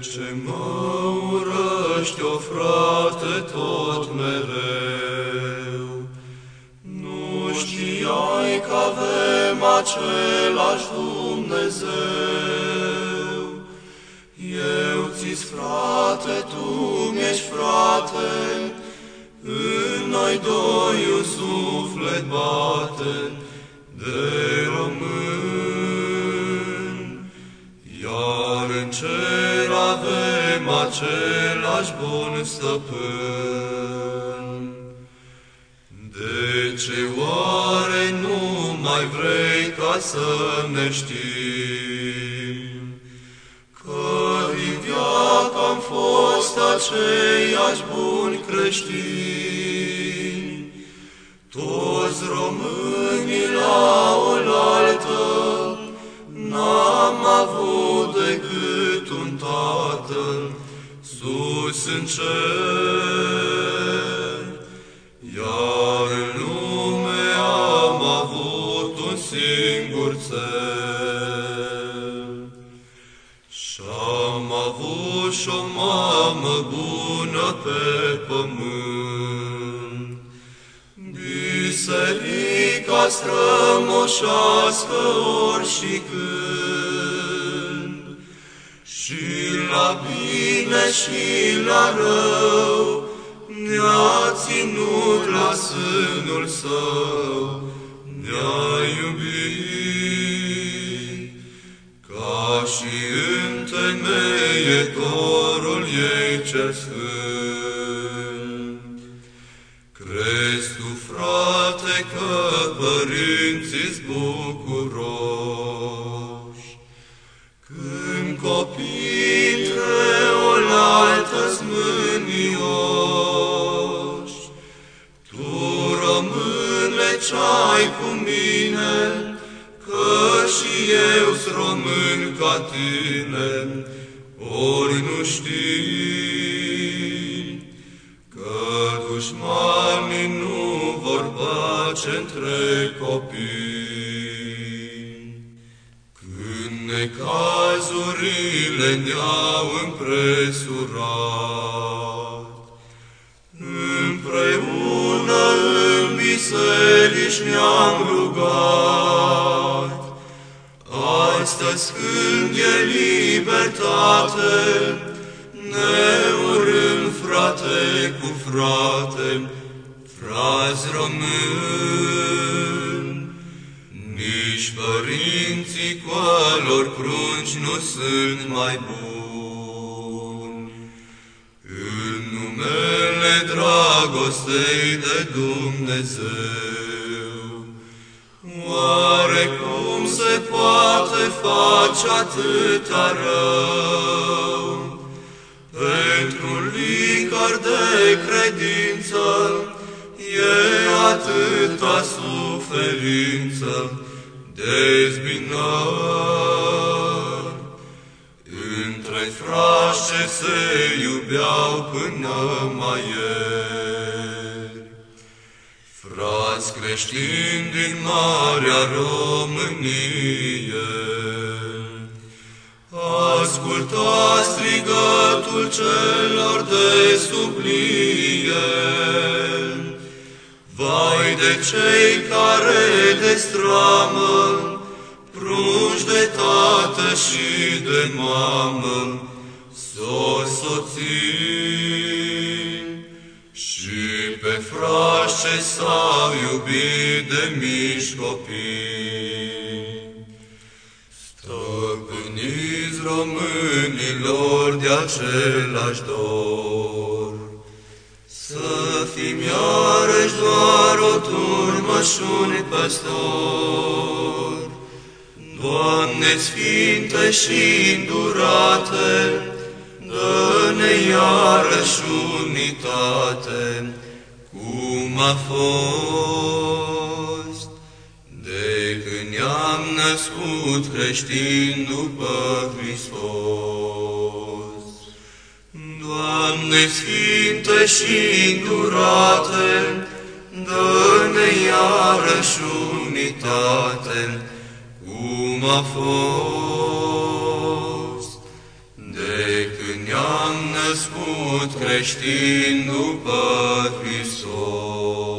ce mă urăști, o frate, tot mereu? Nu știai că avem același Dumnezeu? Eu ți frate, tu mi-ești frate, în noi doi un suflet bate de același bun stăpân. De ce oare nu mai vrei ca să ne știm? Că din viață am fost aceiași buni creștini, toți românii la oaltă, în cer. Iar în lume am avut un singur țel. Și-am avut și o mamă bună pe pământ. Biserica strămoșească ori și când, și la bine și la rău, ne-a ținut la sânul său, ne-a iubit, ca și întemeietorul ei cel sfânt. Române ce-ai cu mine, că și eu-s român ca tine, ori nu știi că dușmanii nu vor pace între copii. Când necazurile ne-au împresurat, biserici ne-am rugat, Astăzi când e libertate, ne urâm frate cu frate, frați români. Nici părinții cu alor prunci nu sunt mai buni. Dragostei de Dumnezeu, Oare cum se poate face atâta rău? Pentru licăr de credință e atâta suferință, dezbinări. Între frați ce se iubeau până mai ieri, creștini din Marea Românie, ascultați strigătul celor de sublie. Vai de cei care destramă, prunși de tată și de mamă, soți soții, și pe frați ce s-au iubit de mici copii. Stăpâniți românilor de același dor, să fim iarăși doar o turmă și un păstor. Doamne Sfinte și îndurate, dă-ne iarăși unitate, cum a fost. De când ne-am născut creștin după Hristos. Doamne Sfinte și îndurate, dă-ne iarăși unitate, cum a fost. născut creștin după Hristos.